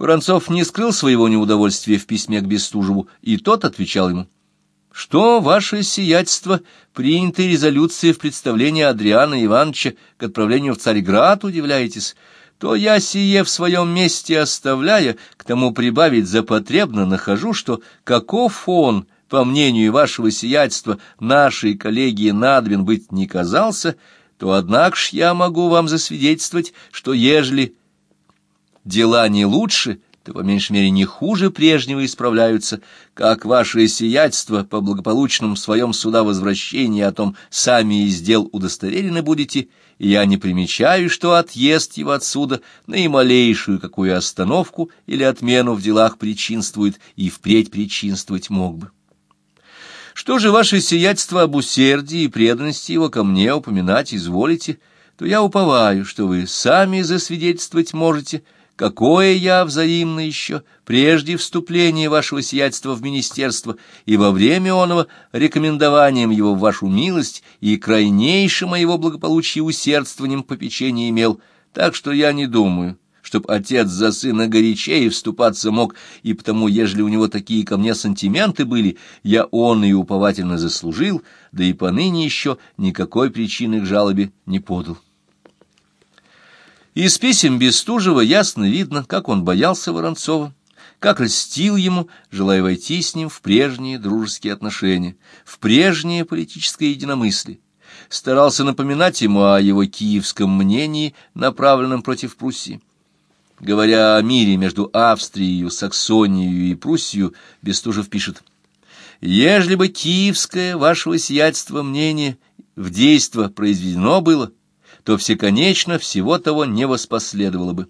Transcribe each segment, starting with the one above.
Воронцов не скрыл своего неудовольствия в письме к Бестужеву, и тот отвечал ему. «Что ваше сиятельство принятой резолюции в представлении Адриана Ивановича к отправлению в Царьград, удивляетесь?» то я сие в своем месте оставляя, к тому прибавить запотребно нахожу, что каков он, по мнению вашего сиятельства, нашей коллегии надвин быть не казался, то, однако ж, я могу вам засвидетельствовать, что ежели дела не лучше, то, по меньшей мере, не хуже прежнего исправляются, как ваше сиятельство по благополучном своем суда возвращении о том сами из дел удостоверены будете, и я не примечаю, что отъезд его отсюда наималейшую какую остановку или отмену в делах причинствует и впредь причинствовать мог бы. Что же ваше сиятельство об усердии и преданности его ко мне упоминать изволите, то я уповаю, что вы сами засвидетельствовать можете, какое я взаимно еще прежде вступления вашего сиятельства в министерство и во время оного рекомендованием его в вашу милость и крайнейшим моего благополучия усердствованием попечения имел, так что я не думаю, чтоб отец за сына горячее вступаться мог, и потому, ежели у него такие ко мне сантименты были, я он и уповательно заслужил, да и поныне еще никакой причины к жалобе не подал. Из писем Бестужева ясно видно, как он боялся Воронцова, как льстил ему, желая войти с ним в прежние дружеские отношения, в прежнее политическое единомыслие. Старался напоминать ему о его киевском мнении, направленном против Пруссии. Говоря о мире между Австрией, Саксонией и Пруссией, Бестужев пишет, «Ежели бы киевское вашего сиятельства мнение в действо произведено было, то всеконечно всего того не воспоследовало бы.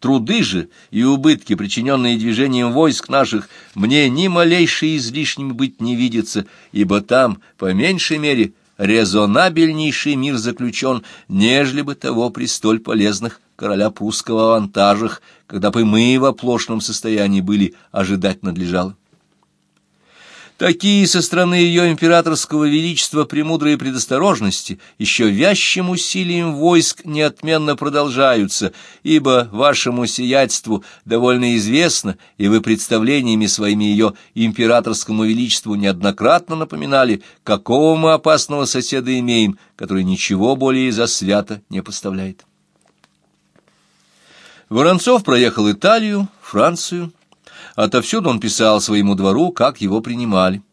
Труды же и убытки, причиненные движением войск наших, мне ни малейшие излишними быть не видятся, ибо там, по меньшей мере, резонабельнейший мир заключен, нежели бы того при столь полезных короля прусского авантажах, когда бы мы в оплошном состоянии были, ожидать надлежало. Такие со стороны ее императорского величества премудрые предосторожности еще вязчим усилием войск неотменно продолжаются, ибо вашему сиятельству довольно известно, и вы представлениями своими ее императорскому величеству неоднократно напоминали, какого мы опасного соседа имеем, который ничего более за свято не поставляет. Воронцов проехал Италию, Францию, Отовсюду он писал своему двору, как его принимали.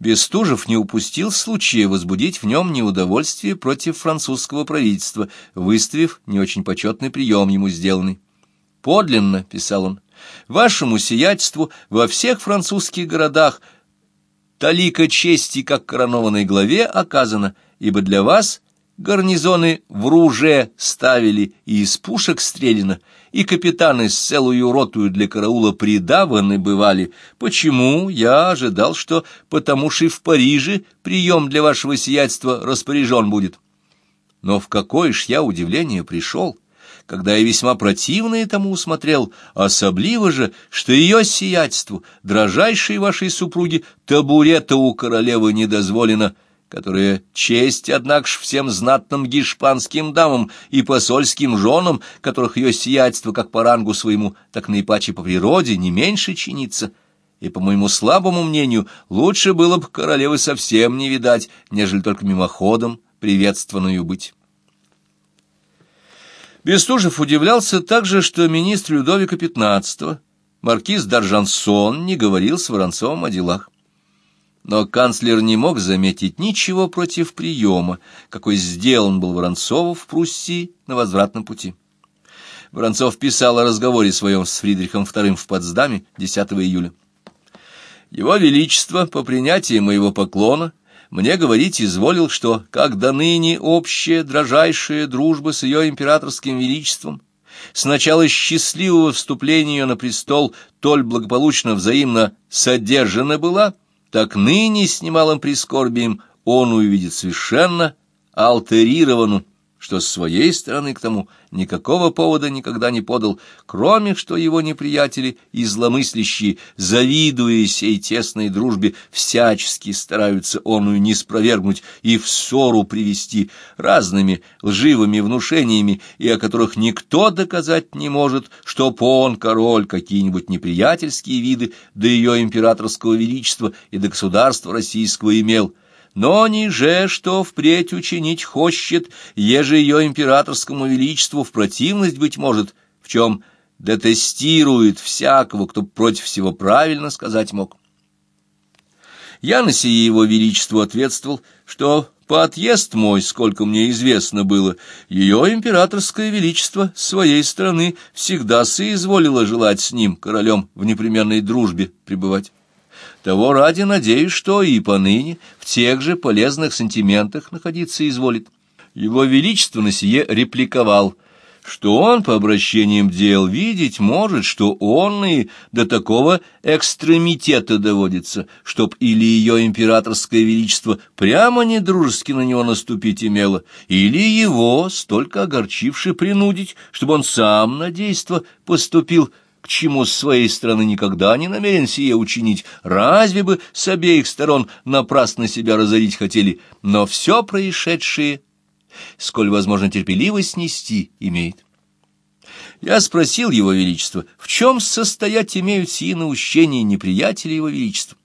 Бестужев не упустил случая возбудить в нем неудовольствие против французского правительства, выставив не очень почетный прием ему сделанный. «Подлинно», — писал он, — «вашему сиятельству во всех французских городах талика чести, как коронованной главе, оказано, ибо для вас гарнизоны в руже ставили и из пушек стреляно, и капитаны с целую ротую для караула придаваны бывали. Почему? Я ожидал, что потому что в Париже прием для вашего сиятельства распоряжен будет. Но в какое ж я удивление пришел, когда я весьма противное тому усмотрел, особливо же, что ее сиятельству, дрожайшей вашей супруге, табурета у королевы не дозволено — которая честь, однако ж, всем знатным гешпанским дамам и посольским женам, которых ее сиятельство как по рангу своему, так наипаче по природе, не меньше чинится, и, по моему слабому мнению, лучше было бы королевы совсем не видать, нежели только мимоходом приветствованную быть. Бестужев удивлялся также, что министр Людовика XV, маркиз Даржансон, не говорил с Воронцовым о делах но канцлер не мог заметить ничего против приема, какой сделан был Воронцову в Пруссии на возвратном пути. Воронцов писал о разговоре своем с Фридрихом II в Потсдаме 10 июля. «Его Величество, по принятии моего поклона, мне говорить изволил, что, как до ныне общая дрожайшая дружба с ее императорским величеством, с начала счастливого вступления на престол толь благополучно взаимно содержана была, — так ныне с немалым прискорбием он увидит совершенно альтерированную, что с своей стороны к тому никакого повода никогда не подал, кроме что его неприятели и зломыслящие, завидуя сей тесной дружбе, всячески стараются оную не спровергнуть и в ссору привести разными лживыми внушениями, и о которых никто доказать не может, что он, король, какие-нибудь неприятельские виды до ее императорского величества и до государства российского имел, но ниже, что впредь учинить хочет, еже ее императорскому величеству в противность, быть может, в чем детестирует всякого, кто против всего правильно сказать мог. Я на сие его величеству ответствовал, что по отъезд мой, сколько мне известно было, ее императорское величество своей стороны всегда соизволило желать с ним, королем, в непременной дружбе пребывать. Того ради надеюсь, что и поныне в тех же полезных сантиментах находиться изволит. Его Величество на сие репликовал, что он по обращениям дел видеть может, что он и до такого экстремитета доводится, чтоб или ее императорское величество прямо недружески на него наступить имело, или его, столько огорчивши, принудить, чтобы он сам на действо поступил чему с своей стороны никогда не намерен сие учинить, разве бы с обеих сторон напрасно себя разорить хотели, но все происшедшее, сколь возможно терпеливо снести, имеет. Я спросил его величество, в чем состоять имеют сии наущения неприятеля его величества.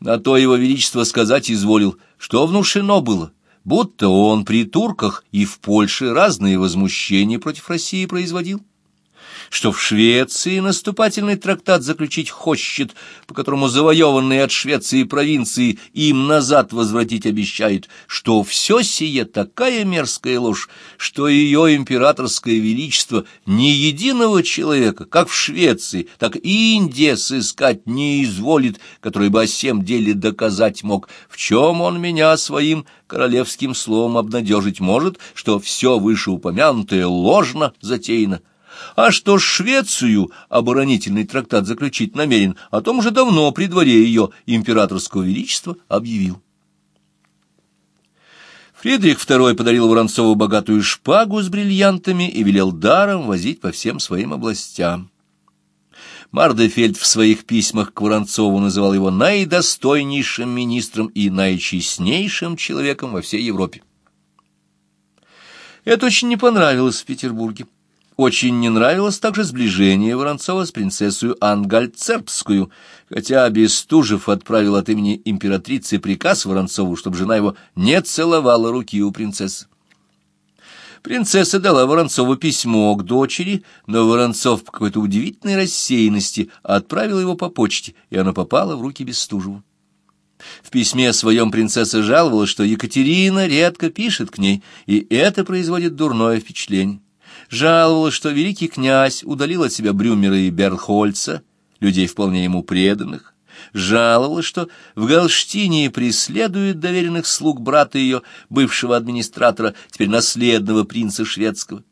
На то его величество сказать изволил, что внушено было, будто он при турках и в Польше разные возмущения против России производил что в Швеции наступательный трактат заключить хочет, по которому завоеванные от Швеции провинции им назад возвратить обещают, что все сие такая мерзкая ложь, что ее императорское величество ни единого человека, как в Швеции, так и Индия сыскать не изволит, который бы о всем деле доказать мог, в чем он меня своим королевским словом обнадежить может, что все вышеупомянутое ложно затеяно а что Швецию оборонительный трактат заключить намерен, о том уже давно при дворе ее императорского величества объявил. Фридрих II подарил Воронцову богатую шпагу с бриллиантами и велел даром возить по всем своим областям. Мардефельд в своих письмах к Воронцову называл его наидостойнейшим министром и наичестнейшим человеком во всей Европе. Это очень не понравилось в Петербурге. Очень не нравилось также сближение Воронцова с принцессой Ангальцербскую, хотя Бестужев отправил от имени императрицы приказ Воронцову, чтобы жена его не целовала руки у принцессы. Принцесса дала Воронцову письмо к дочери, но Воронцов по какой-то удивительной рассеянности отправил его по почте, и оно попало в руки Бестужеву. В письме своем принцесса жаловалась, что Екатерина редко пишет к ней, и это производит дурное впечатление жаловалась, что великий князь удалил от себя Брюмера и Берхольца, людей вполне ему преданных, жаловалась, что в Галштине преследует доверенных слуг брата ее, бывшего администратора, теперь наследного принца шведского.